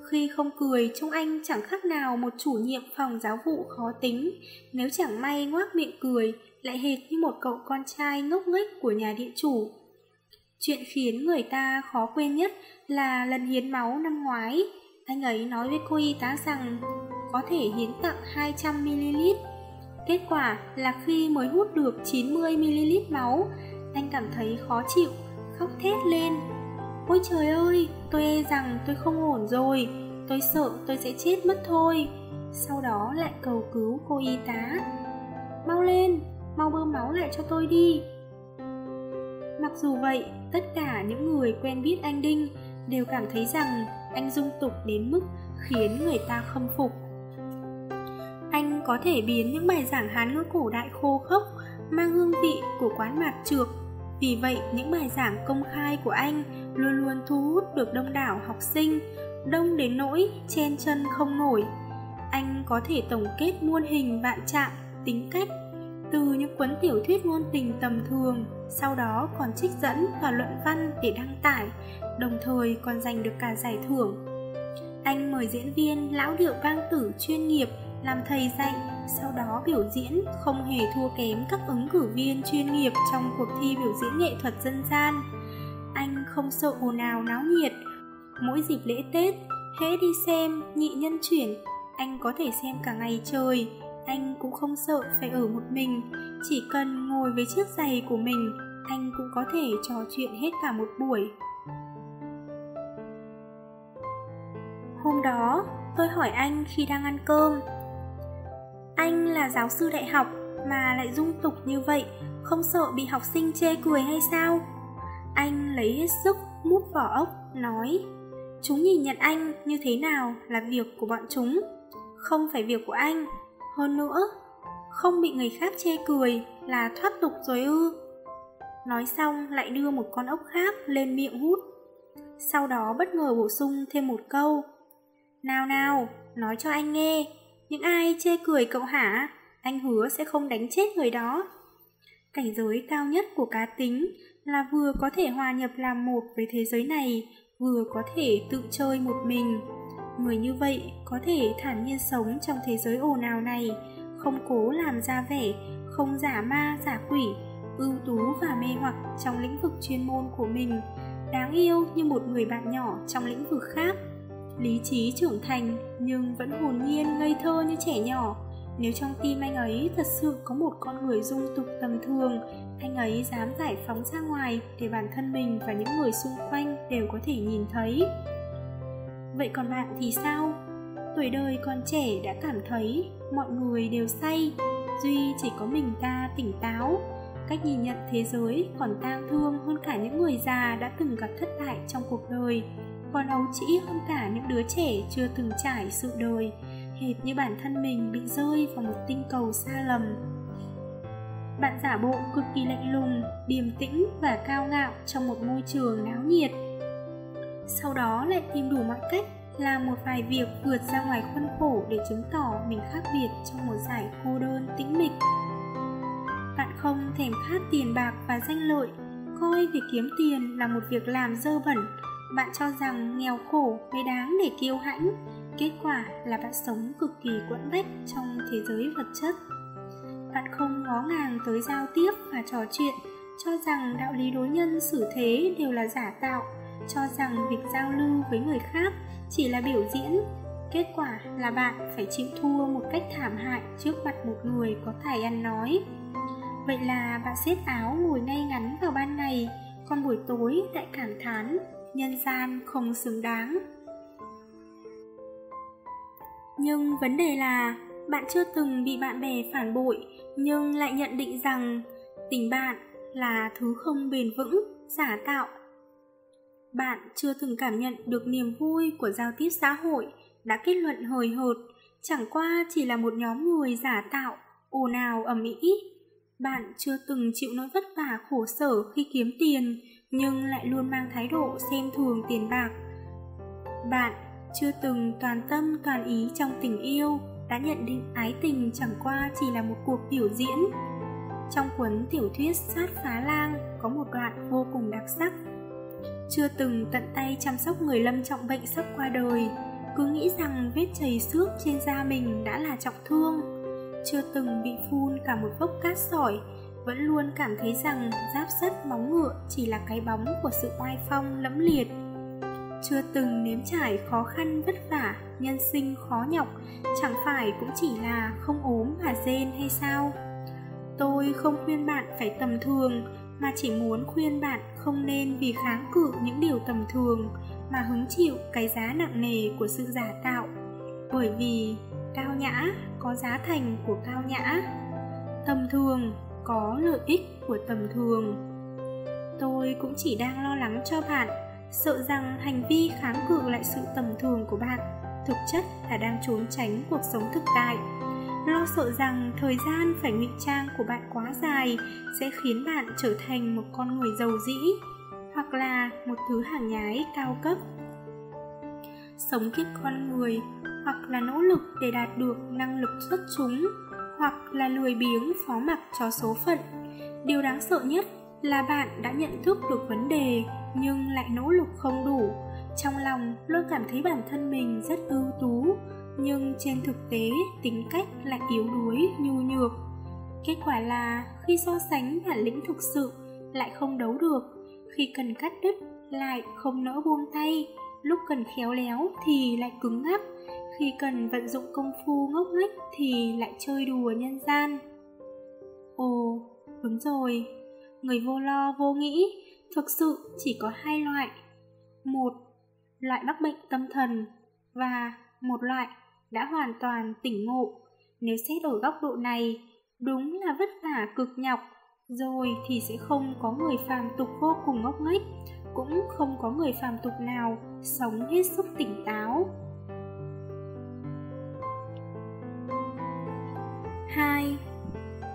Speaker 1: khi không cười, trông anh chẳng khác nào một chủ nhiệm phòng giáo vụ khó tính. Nếu chẳng may ngoác miệng cười, lại hệt như một cậu con trai ngốc nghếch của nhà địa chủ. Chuyện khiến người ta khó quên nhất là lần hiến máu năm ngoái. Anh ấy nói với cô y tá rằng có thể hiến tặng 200ml. Kết quả là khi mới hút được 90ml máu, anh cảm thấy khó chịu, khóc thét lên Ôi trời ơi, tôi e rằng tôi không ổn rồi, tôi sợ tôi sẽ chết mất thôi. Sau đó lại cầu cứu cô y tá. Mau lên, mau bơm máu lại cho tôi đi. Mặc dù vậy, tất cả những người quen biết anh Đinh đều cảm thấy rằng anh dung tục đến mức khiến người ta khâm phục. Anh có thể biến những bài giảng Hán ngữ cổ đại khô khốc mang hương vị của quán mạt trược vì vậy, những bài giảng công khai của anh luôn luôn thu hút được đông đảo học sinh, đông đến nỗi chen chân không nổi. Anh có thể tổng kết muôn hình vạn trạng, tính cách từ những cuốn tiểu thuyết ngôn tình tầm thường, sau đó còn trích dẫn và luận văn để đăng tải, đồng thời còn giành được cả giải thưởng. Anh mời diễn viên lão điệu vang tử chuyên nghiệp làm thầy dạy, sau đó biểu diễn không hề thua kém các ứng cử viên chuyên nghiệp trong cuộc thi biểu diễn nghệ thuật dân gian. Anh không sợ ồn ào náo nhiệt. Mỗi dịp lễ Tết, hễ đi xem nhị nhân chuyển, anh có thể xem cả ngày trời. Anh cũng không sợ phải ở một mình, chỉ cần ngồi với chiếc giày của mình, anh cũng có thể trò chuyện hết cả một buổi. Hôm đó, tôi hỏi anh khi đang ăn cơm anh là giáo sư đại học mà lại dung tục như vậy, không sợ bị học sinh chê cười hay sao? Anh lấy hết sức mút vỏ ốc, nói Chúng nhìn nhận anh như thế nào là việc của bọn chúng, không phải việc của anh. Hơn nữa, không bị người khác chê cười là thoát tục rồi ư. Nói xong lại đưa một con ốc khác lên miệng hút. Sau đó bất ngờ bổ sung thêm một câu. Nào nào, nói cho anh nghe, những ai chê cười cậu hả? Anh hứa sẽ không đánh chết người đó. Cảnh giới cao nhất của cá tính là vừa có thể hòa nhập làm một với thế giới này, vừa có thể tự chơi một mình. Người như vậy có thể thản nhiên sống trong thế giới ồn ào này, không cố làm ra vẻ, không giả ma giả quỷ, ưu tú và mê hoặc trong lĩnh vực chuyên môn của mình, đáng yêu như một người bạn nhỏ trong lĩnh vực khác lý trí trưởng thành nhưng vẫn hồn nhiên ngây thơ như trẻ nhỏ. Nếu trong tim anh ấy thật sự có một con người dung tục tầm thường, anh ấy dám giải phóng ra ngoài để bản thân mình và những người xung quanh đều có thể nhìn thấy. Vậy còn bạn thì sao? Tuổi đời còn trẻ đã cảm thấy mọi người đều say, duy chỉ có mình ta tỉnh táo cách nhìn nhận thế giới còn tang thương hơn cả những người già đã từng gặp thất bại trong cuộc đời, còn ấu trĩ hơn cả những đứa trẻ chưa từng trải sự đời, hệt như bản thân mình bị rơi vào một tinh cầu xa lầm. Bạn giả bộ cực kỳ lạnh lùng, điềm tĩnh và cao ngạo trong một môi trường náo nhiệt. Sau đó lại tìm đủ mọi cách làm một vài việc vượt ra ngoài khuôn khổ để chứng tỏ mình khác biệt trong một giải cô đơn tĩnh mịch không thèm khát tiền bạc và danh lợi. Coi việc kiếm tiền là một việc làm dơ bẩn. Bạn cho rằng nghèo khổ mới đáng để kiêu hãnh. Kết quả là bạn sống cực kỳ quẫn bách trong thế giới vật chất. Bạn không ngó ngàng tới giao tiếp và trò chuyện. Cho rằng đạo lý đối nhân xử thế đều là giả tạo. Cho rằng việc giao lưu với người khác chỉ là biểu diễn. Kết quả là bạn phải chịu thua một cách thảm hại trước mặt một người có tài ăn nói vậy là bạn xếp áo ngồi ngay ngắn vào ban ngày, còn buổi tối lại cảm thán, nhân gian không xứng đáng. Nhưng vấn đề là, bạn chưa từng bị bạn bè phản bội, nhưng lại nhận định rằng tình bạn là thứ không bền vững, giả tạo. Bạn chưa từng cảm nhận được niềm vui của giao tiếp xã hội đã kết luận hời hợt chẳng qua chỉ là một nhóm người giả tạo, ồn ào, ầm ĩ bạn chưa từng chịu nỗi vất vả khổ sở khi kiếm tiền, nhưng lại luôn mang thái độ xem thường tiền bạc. Bạn chưa từng toàn tâm toàn ý trong tình yêu, đã nhận định ái tình chẳng qua chỉ là một cuộc biểu diễn. Trong cuốn tiểu thuyết sát phá lang có một đoạn vô cùng đặc sắc. Chưa từng tận tay chăm sóc người lâm trọng bệnh sắp qua đời, cứ nghĩ rằng vết chảy xước trên da mình đã là trọng thương chưa từng bị phun cả một vốc cát sỏi, vẫn luôn cảm thấy rằng giáp sắt móng ngựa chỉ là cái bóng của sự oai phong lẫm liệt. Chưa từng nếm trải khó khăn vất vả, nhân sinh khó nhọc, chẳng phải cũng chỉ là không ốm mà rên hay sao? Tôi không khuyên bạn phải tầm thường, mà chỉ muốn khuyên bạn không nên vì kháng cự những điều tầm thường mà hứng chịu cái giá nặng nề của sự giả tạo. Bởi vì cao nhã có giá thành của cao nhã. Tầm thường, có lợi ích của tầm thường. Tôi cũng chỉ đang lo lắng cho bạn, sợ rằng hành vi kháng cự lại sự tầm thường của bạn thực chất là đang trốn tránh cuộc sống thực tại. Lo sợ rằng thời gian phải ngụy trang của bạn quá dài sẽ khiến bạn trở thành một con người giàu dĩ hoặc là một thứ hàng nhái cao cấp. Sống kiếp con người hoặc là nỗ lực để đạt được năng lực xuất chúng, hoặc là lười biếng phó mặc cho số phận. Điều đáng sợ nhất là bạn đã nhận thức được vấn đề nhưng lại nỗ lực không đủ. Trong lòng, luôn cảm thấy bản thân mình rất ưu tú, nhưng trên thực tế, tính cách lại yếu đuối, nhu nhược. Kết quả là, khi so sánh bản lĩnh thực sự, lại không đấu được. Khi cần cắt đứt, lại không nỡ buông tay. Lúc cần khéo léo thì lại cứng ngắc khi cần vận dụng công phu ngốc nghếch thì lại chơi đùa nhân gian. Ồ, đúng rồi. Người vô lo vô nghĩ thực sự chỉ có hai loại. Một, loại mắc bệnh tâm thần và một loại đã hoàn toàn tỉnh ngộ. Nếu xét ở góc độ này, đúng là vất vả cực nhọc, rồi thì sẽ không có người phàm tục vô cùng ngốc nghếch, cũng không có người phàm tục nào sống hết sức tỉnh táo. 2.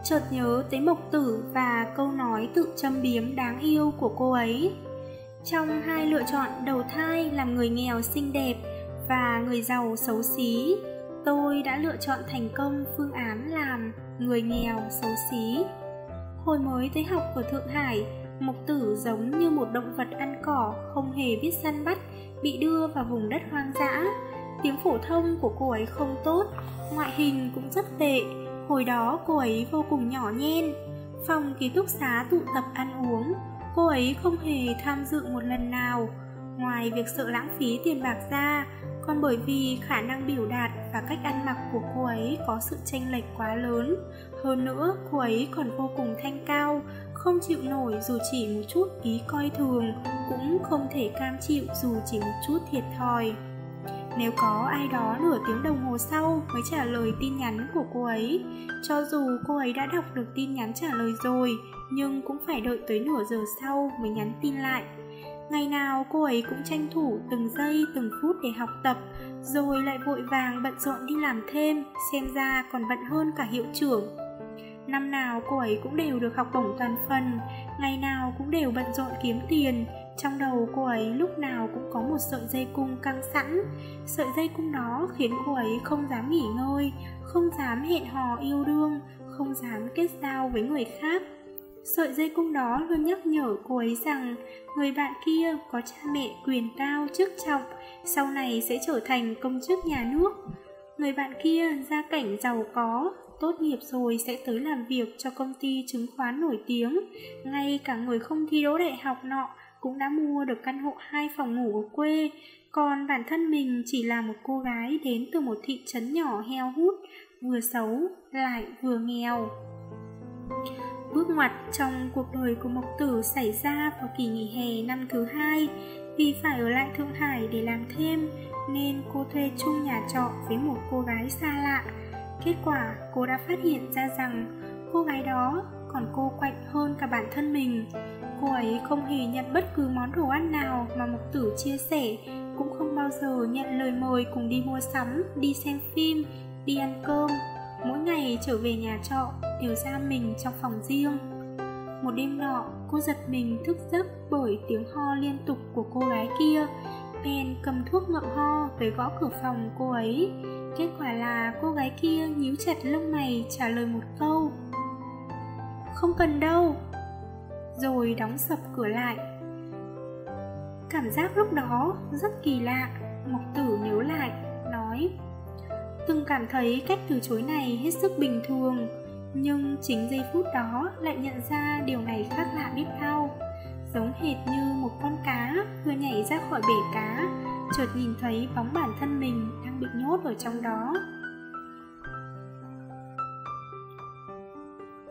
Speaker 1: Chợt nhớ tới Mộc Tử và câu nói tự châm biếm đáng yêu của cô ấy. Trong hai lựa chọn đầu thai làm người nghèo xinh đẹp và người giàu xấu xí, tôi đã lựa chọn thành công phương án làm người nghèo xấu xí. Hồi mới tới học ở Thượng Hải, Mộc Tử giống như một động vật ăn cỏ không hề biết săn bắt, bị đưa vào vùng đất hoang dã. Tiếng phổ thông của cô ấy không tốt, ngoại hình cũng rất tệ, Hồi đó cô ấy vô cùng nhỏ nhen. Phòng ký túc xá tụ tập ăn uống, Cô ấy không hề tham dự một lần nào. Ngoài việc sợ lãng phí tiền bạc ra, Còn bởi vì khả năng biểu đạt và cách ăn mặc của cô ấy có sự chênh lệch quá lớn. Hơn nữa, cô ấy còn vô cùng thanh cao, Không chịu nổi dù chỉ một chút ý coi thường, Cũng không thể cam chịu dù chỉ một chút thiệt thòi nếu có ai đó nửa tiếng đồng hồ sau mới trả lời tin nhắn của cô ấy. Cho dù cô ấy đã đọc được tin nhắn trả lời rồi, Nhưng cũng phải đợi tới nửa giờ sau mới nhắn tin lại. Ngày nào cô ấy cũng tranh thủ từng giây, từng phút để học tập, Rồi lại vội vàng bận rộn đi làm thêm, Xem ra còn bận hơn cả hiệu trưởng. Năm nào cô ấy cũng đều được học bổng toàn phần, Ngày nào cũng đều bận rộn kiếm tiền trong đầu cô ấy lúc nào cũng có một sợi dây cung căng sẵn Sợi dây cung đó khiến cô ấy không dám nghỉ ngơi Không dám hẹn hò yêu đương Không dám kết giao với người khác Sợi dây cung đó luôn nhắc nhở cô ấy rằng người bạn kia có cha mẹ quyền cao chức trọng, sau này sẽ trở thành công chức nhà nước. Người bạn kia gia cảnh giàu có, tốt nghiệp rồi sẽ tới làm việc cho công ty chứng khoán nổi tiếng. Ngay cả người không thi đỗ đại học nọ cũng đã mua được căn hộ hai phòng ngủ ở quê, còn bản thân mình chỉ là một cô gái đến từ một thị trấn nhỏ heo hút, vừa xấu lại vừa nghèo. Bước ngoặt trong cuộc đời của Mộc Tử xảy ra vào kỳ nghỉ hè năm thứ hai Vì phải ở lại Thượng Hải để làm thêm Nên cô thuê chung nhà trọ với một cô gái xa lạ. Kết quả cô đã phát hiện ra rằng cô gái đó còn cô quạnh hơn cả bản thân mình. Cô ấy không hề nhận bất cứ món đồ ăn nào mà Mộc Tử chia sẻ Cũng không bao giờ nhận lời mời cùng đi mua sắm, đi xem phim, đi ăn cơm. Mỗi ngày trở về nhà trọ đều ra mình trong phòng riêng. Một đêm nọ cô giật mình thức giấc bởi tiếng ho liên tục của cô gái kia. Bèn cầm thuốc ngậm ho về gõ cửa phòng cô ấy. Kết quả là cô gái kia nhíu chặt lông mày trả lời một câu. Không cần đâu rồi đóng sập cửa lại. Cảm giác lúc đó rất kỳ lạ, Mộc tử nhớ lại, Nói, Từng cảm thấy cách từ chối này hết sức bình thường, Nhưng chính giây phút đó lại nhận ra điều này khác lạ biết bao. Giống hệt như một con cá vừa nhảy ra khỏi bể cá, Chợt nhìn thấy bóng bản thân mình đang bị nhốt ở trong đó.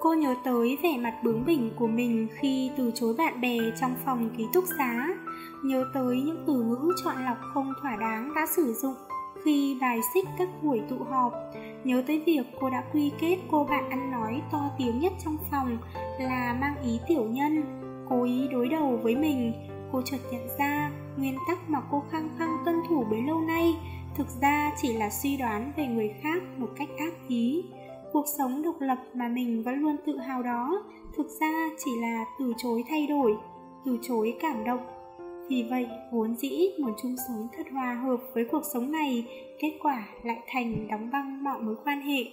Speaker 1: Cô nhớ tới vẻ mặt bướng bỉnh của mình khi từ chối bạn bè trong phòng ký túc xá. Nhớ tới những từ ngữ chọn lọc không thỏa đáng đã sử dụng khi bài xích các buổi tụ họp. Nhớ tới việc cô đã quy kết cô bạn ăn nói to tiếng nhất trong phòng là mang ý tiểu nhân. Cố ý đối đầu với mình, cô chợt nhận ra nguyên tắc mà cô khăng khăng tuân thủ bấy lâu nay thực ra chỉ là suy đoán về người khác một cách ác ý cuộc sống độc lập mà mình vẫn luôn tự hào đó thực ra chỉ là từ chối thay đổi từ chối cảm động vì vậy, vốn dĩ muốn chung sống thật hòa hợp với cuộc sống này, kết quả lại thành đóng băng mọi mối quan hệ.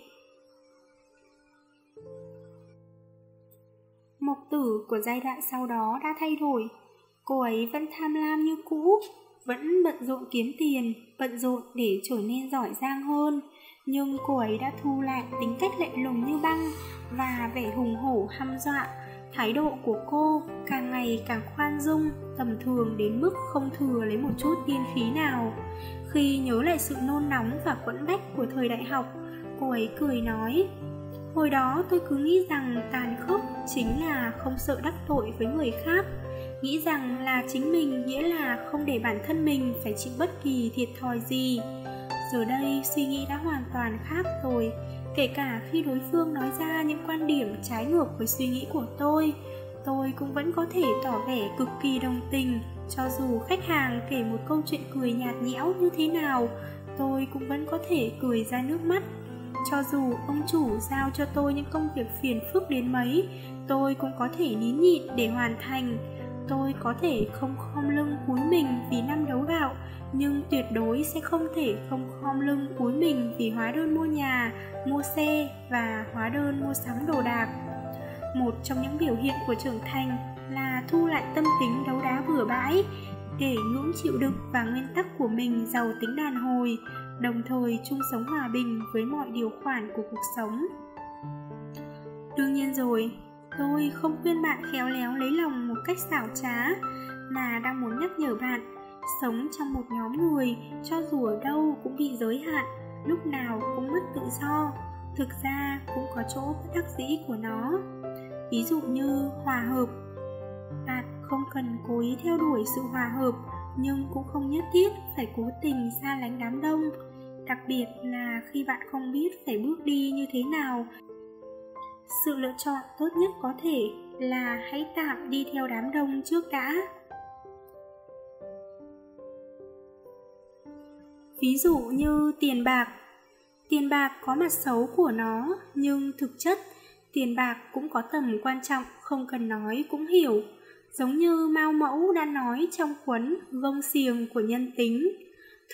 Speaker 1: Mộc tử của giai đoạn sau đó đã thay đổi. Cô ấy vẫn tham lam như cũ, vẫn bận rộn kiếm tiền, bận rộn để trở nên giỏi giang hơn. Nhưng cô ấy đã thu lại tính cách lạnh lùng như băng và vẻ hùng hổ hăm dọa. Thái độ của cô càng ngày càng khoan dung, tầm thường đến mức không thừa lấy một chút tiên khí nào. Khi nhớ lại sự nôn nóng và quẫn bách của thời đại học, cô ấy cười nói Hồi đó tôi cứ nghĩ rằng tàn khốc chính là không sợ đắc tội với người khác. Nghĩ rằng là chính mình nghĩa là không để bản thân mình phải chịu bất kỳ thiệt thòi gì. Giờ đây suy nghĩ đã hoàn toàn khác rồi. Kể cả khi đối phương nói ra những quan điểm trái ngược với suy nghĩ của tôi Tôi cũng vẫn có thể tỏ vẻ cực kỳ đồng tình. Cho dù khách hàng kể một câu chuyện cười nhạt nhẽo như thế nào, Tôi cũng vẫn có thể cười ra nước mắt. Cho dù ông chủ giao cho tôi những công việc phiền phức đến mấy, Tôi cũng có thể nín nhịn để hoàn thành. Tôi có thể không khom lưng cúi mình vì năm đấu gạo nhưng tuyệt đối sẽ không thể không khom lưng cúi mình vì hóa đơn mua nhà, mua xe và hóa đơn mua sắm đồ đạc. Một trong những biểu hiện của trưởng thành là thu lại tâm tính đấu đá bừa bãi, để ngưỡng chịu đựng và nguyên tắc của mình giàu tính đàn hồi, đồng thời chung sống hòa bình với mọi điều khoản của cuộc sống. Đương nhiên rồi, tôi không khuyên bạn khéo léo lấy lòng một cách xảo trá, mà đang muốn nhắc nhở bạn Sống trong một nhóm người, cho dù ở đâu cũng bị giới hạn, lúc nào cũng mất tự do. Thực ra cũng có chỗ bất đắc dĩ của nó. Ví dụ như hòa hợp. Bạn không cần cố ý theo đuổi sự hòa hợp, nhưng cũng không nhất thiết phải cố tình xa lánh đám đông. Đặc biệt là khi bạn không biết phải bước đi như thế nào sự lựa chọn tốt nhất có thể là hãy tạm đi theo đám đông trước đã ví dụ như tiền bạc. Tiền bạc có mặt xấu của nó nhưng thực chất tiền bạc cũng có tầm quan trọng không cần nói cũng hiểu. Giống như mao mẫu đã nói trong cuốn gông xiềng của nhân tính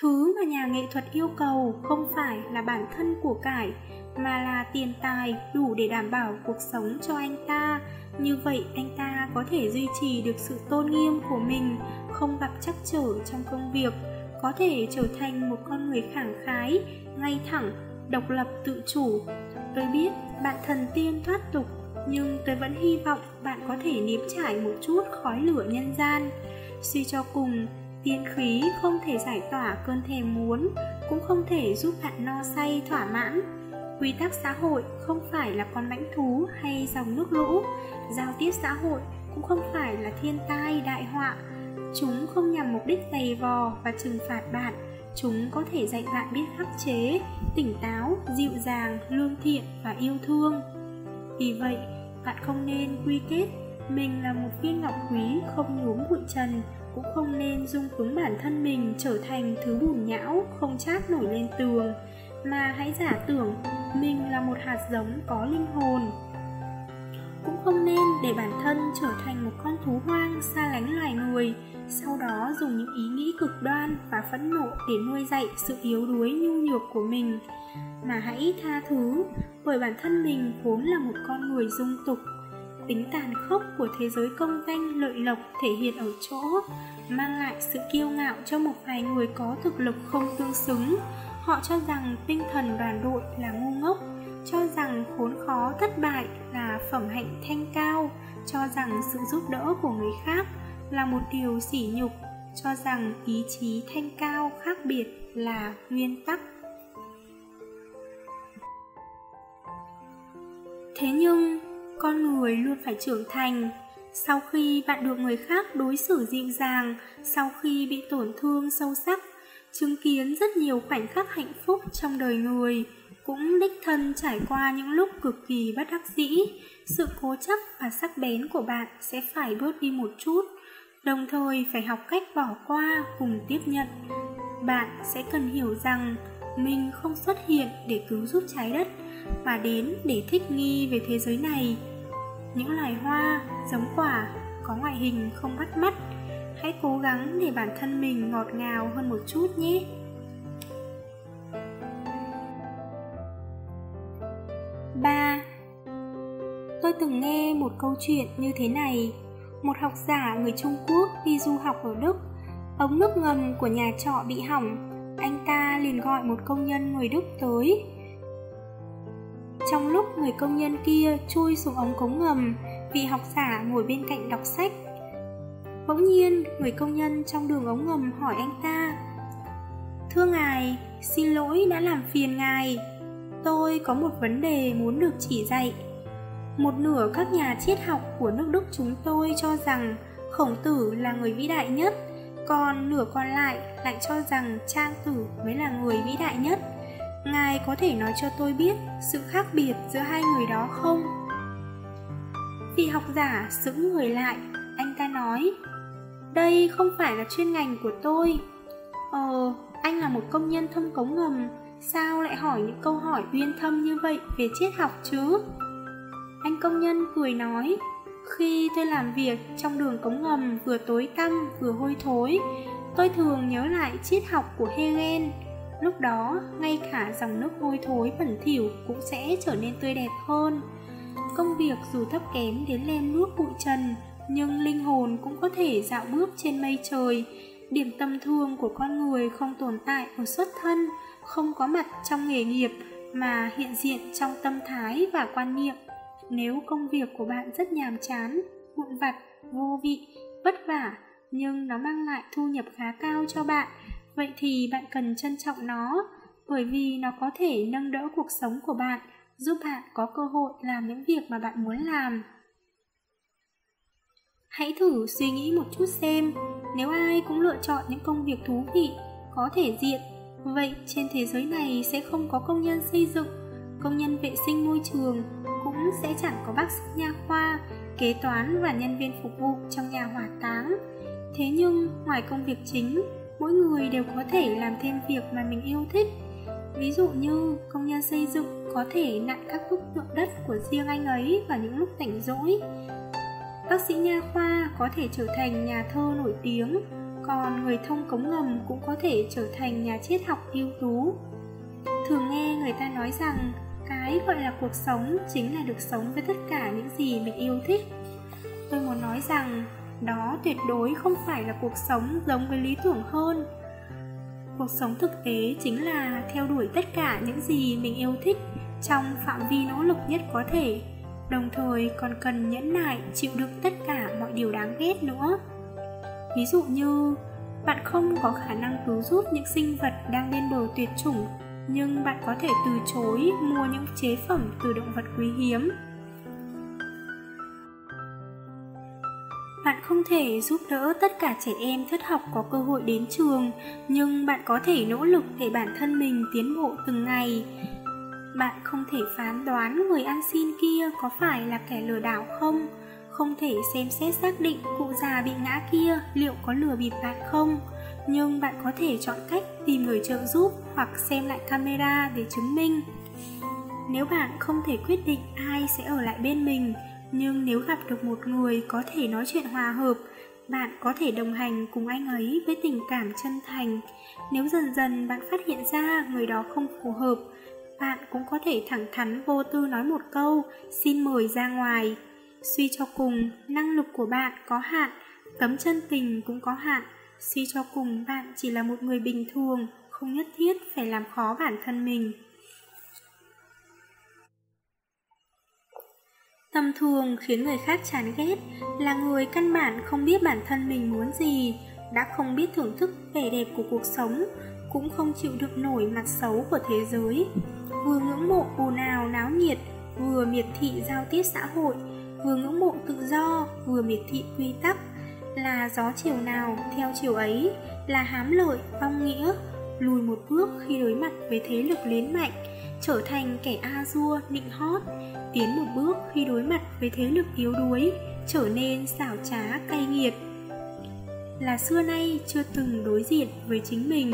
Speaker 1: Thứ mà nhà nghệ thuật yêu cầu không phải là bản thân của cải, mà là tiền tài đủ để đảm bảo cuộc sống cho anh ta. Như vậy anh ta có thể duy trì được sự tôn nghiêm của mình, không gặp trắc trở trong công việc, có thể trở thành một con người khẳng khái, ngay thẳng, độc lập tự chủ. Tôi biết bạn thần tiên thoát tục, nhưng tôi vẫn hy vọng bạn có thể nếm trải một chút khói lửa nhân gian. Suy cho cùng, tiên khí không thể giải tỏa cơn thèm muốn, cũng không thể giúp bạn no say thỏa mãn. Quy tắc xã hội không phải là con mãnh thú hay dòng nước lũ, giao tiếp xã hội cũng không phải là thiên tai đại họa. Chúng không nhằm mục đích giày vò và trừng phạt bạn, chúng có thể dạy bạn biết khắc chế, tỉnh táo, dịu dàng, lương thiện và yêu thương. Vì vậy, bạn không nên quy kết mình là một viên ngọc quý không nhuốm bụi trần cũng không nên dung túng bản thân mình trở thành thứ bùn nhão không chát nổi lên tường. Mà hãy giả tưởng mình là một hạt giống có linh hồn cũng không nên để bản thân trở thành một con thú hoang xa lánh loài người, sau đó dùng những ý nghĩ cực đoan và phẫn nộ để nuôi dạy sự yếu đuối nhu nhược của mình. Mà hãy tha thứ, bởi bản thân mình vốn là một con người dung tục. Tính tàn khốc của thế giới công danh lợi lộc thể hiện ở chỗ mang lại sự kiêu ngạo cho một vài người có thực lực không tương xứng. Họ cho rằng tinh thần đoàn đội là ngu ngốc cho rằng khốn khó thất bại là phẩm hạnh thanh cao, cho rằng sự giúp đỡ của người khác là một điều sỉ nhục, cho rằng ý chí thanh cao khác biệt là nguyên tắc. Thế nhưng, con người luôn phải trưởng thành. Sau khi bạn được người khác đối xử dịu dàng, sau khi bị tổn thương sâu sắc, chứng kiến rất nhiều khoảnh khắc hạnh phúc trong đời người cũng đích thân trải qua những lúc cực kỳ bất đắc dĩ, sự cố chấp và sắc bén của bạn sẽ phải bớt đi một chút. Đồng thời phải học cách bỏ qua cùng tiếp nhận. Bạn sẽ cần hiểu rằng mình không xuất hiện để cứu giúp trái đất, mà đến để thích nghi về thế giới này. Những loài hoa, giống quả có ngoại hình không bắt mắt. Hãy cố gắng để bản thân mình ngọt ngào hơn một chút nhé. Ba. Tôi từng nghe một câu chuyện như thế này. Một học giả người trung quốc đi du học ở đức. Ống nước ngầm của nhà trọ bị hỏng. Anh ta liền gọi một công nhân người đức tới. Trong lúc người công nhân kia chui xuống ống cống ngầm, vị học giả ngồi bên cạnh đọc sách. Bỗng nhiên, người công nhân trong đường ống ngầm hỏi anh ta, thưa ngài, xin lỗi đã làm phiền ngài tôi có một vấn đề muốn được chỉ dạy. Một nửa các nhà triết học của nước đức chúng tôi cho rằng khổng tử là người vĩ đại nhất, còn nửa còn lại lại cho rằng trang tử mới là người vĩ đại nhất. Ngài có thể nói cho tôi biết sự khác biệt giữa hai người đó không? Vị học giả sững người lại, anh ta nói, đây không phải là chuyên ngành của tôi. Ờ anh là một công nhân thâm cống ngầm sao lại hỏi những câu hỏi uyên thâm như vậy về triết học chứ? Anh công nhân cười nói, khi tôi làm việc trong đường cống ngầm vừa tối tăm vừa hôi thối, tôi thường nhớ lại triết học của hegel. Lúc đó, ngay cả dòng nước hôi thối bẩn thỉu cũng sẽ trở nên tươi đẹp hơn. Công việc dù thấp kém đến lem nước bụi trần, nhưng linh hồn cũng có thể dạo bước trên mây trời. Điểm tâm thương của con người không tồn tại ở xuất thân không có mặt trong nghề nghiệp mà hiện diện trong tâm thái và quan niệm. Nếu công việc của bạn rất nhàm chán, vụn vặt, vô vị, vất vả, nhưng nó mang lại thu nhập khá cao cho bạn, vậy thì bạn cần trân trọng nó, bởi vì nó có thể nâng đỡ cuộc sống của bạn, giúp bạn có cơ hội làm những việc mà bạn muốn làm. Hãy thử suy nghĩ một chút xem, nếu ai cũng lựa chọn những công việc thú vị, có thể diện vậy trên thế giới này sẽ không có công nhân xây dựng, công nhân vệ sinh môi trường, cũng sẽ chẳng có bác sĩ nha khoa, kế toán và nhân viên phục vụ trong nhà hỏa táng. Thế nhưng ngoài công việc chính, mỗi người đều có thể làm thêm việc mà mình yêu thích. Ví dụ như công nhân xây dựng có thể nặn các bức tượng đất của riêng anh ấy vào những lúc rảnh rỗi. Bác sĩ nha khoa có thể trở thành nhà thơ nổi tiếng còn người thông cống ngầm cũng có thể trở thành nhà triết học ưu tú. Thường nghe người ta nói rằng, cái gọi là cuộc sống chính là được sống với tất cả những gì mình yêu thích. Tôi muốn nói rằng, đó tuyệt đối không phải là cuộc sống giống với lý tưởng hơn. Cuộc sống thực tế chính là theo đuổi tất cả những gì mình yêu thích trong phạm vi nỗ lực nhất có thể. Đồng thời còn cần nhẫn nại chịu đựng tất cả mọi điều đáng ghét nữa ví dụ như, bạn không có khả năng cứu giúp những sinh vật đang bên bờ tuyệt chủng, nhưng bạn có thể từ chối mua những chế phẩm từ động vật quý hiếm. Bạn không thể giúp đỡ tất cả trẻ em thất học có cơ hội đến trường, nhưng bạn có thể nỗ lực để bản thân mình tiến bộ từng ngày. Bạn không thể phán đoán người ăn xin kia có phải là kẻ lừa đảo không? Không thể xem xét xác định cụ già bị ngã kia liệu có lừa bịp bạn không. Nhưng bạn có thể chọn cách tìm người trợ giúp hoặc xem lại camera để chứng minh. Nếu bạn không thể quyết định ai sẽ ở lại bên mình, nhưng nếu gặp được một người có thể nói chuyện hòa hợp, bạn có thể đồng hành cùng anh ấy với tình cảm chân thành. Nếu dần dần bạn phát hiện ra người đó không phù hợp, bạn cũng có thể thẳng thắn vô tư nói một câu, xin mời ra ngoài suy cho cùng năng lực của bạn có hạn tấm chân tình cũng có hạn suy cho cùng bạn chỉ là một người bình thường không nhất thiết phải làm khó bản thân mình Tâm thường khiến người khác chán ghét là người căn bản không biết bản thân mình muốn gì, đã không biết thưởng thức vẻ đẹp của cuộc sống, cũng không chịu được nổi mặt xấu của thế giới. Vừa ngưỡng mộ ồn ào náo nhiệt, vừa miệt thị giao tiếp xã hội, vừa ngưỡng mộ tự do, vừa miệt thị quy tắc, là gió chiều nào theo chiều ấy, là hám lợi, vong nghĩa, lùi một bước khi đối mặt với thế lực lớn mạnh, trở thành kẻ a dua nịnh hót, tiến một bước khi đối mặt với thế lực yếu đuối, trở nên xảo trá cay nghiệt. Là xưa nay chưa từng đối diện với chính mình,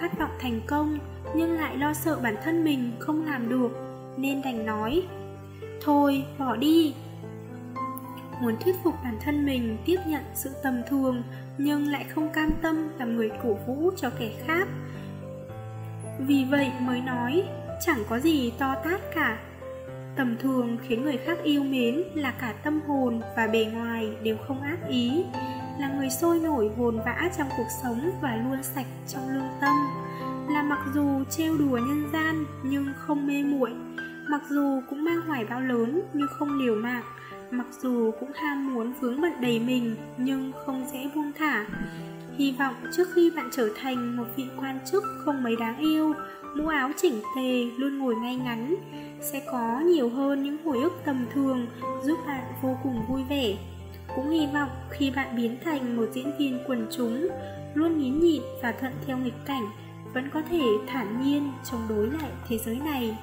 Speaker 1: khát vọng thành công nhưng lại lo sợ bản thân mình không làm được, nên đành nói: "Thôi, bỏ đi." Muốn thuyết phục bản thân mình tiếp nhận sự tầm thường nhưng lại không cam tâm làm người cổ vũ cho kẻ khác. Vì vậy mới nói, chẳng có gì to tát cả. Tầm thường khiến người khác yêu mến là cả tâm hồn và bề ngoài đều không ác ý Là người sôi nổi vồn vã trong cuộc sống và luôn sạch trong lương tâm. Là mặc dù trêu đùa nhân gian nhưng không mê muội Mặc dù cũng mang hoài bão lớn nhưng không liều mạng. Mặc dù cũng ham muốn vướng bận đầy mình, nhưng không dễ buông thả. Hy vọng trước khi bạn trở thành một vị quan chức không mấy đáng yêu, mũ áo chỉnh tề luôn ngồi ngay ngắn sẽ có nhiều hơn những hồi ức tầm thường, giúp bạn vô cùng vui vẻ. Cũng hy vọng khi bạn biến thành một diễn viên quần chúng, luôn nín nhịn và thuận theo nghịch cảnh, vẫn có thể thản nhiên chống đối lại thế giới này.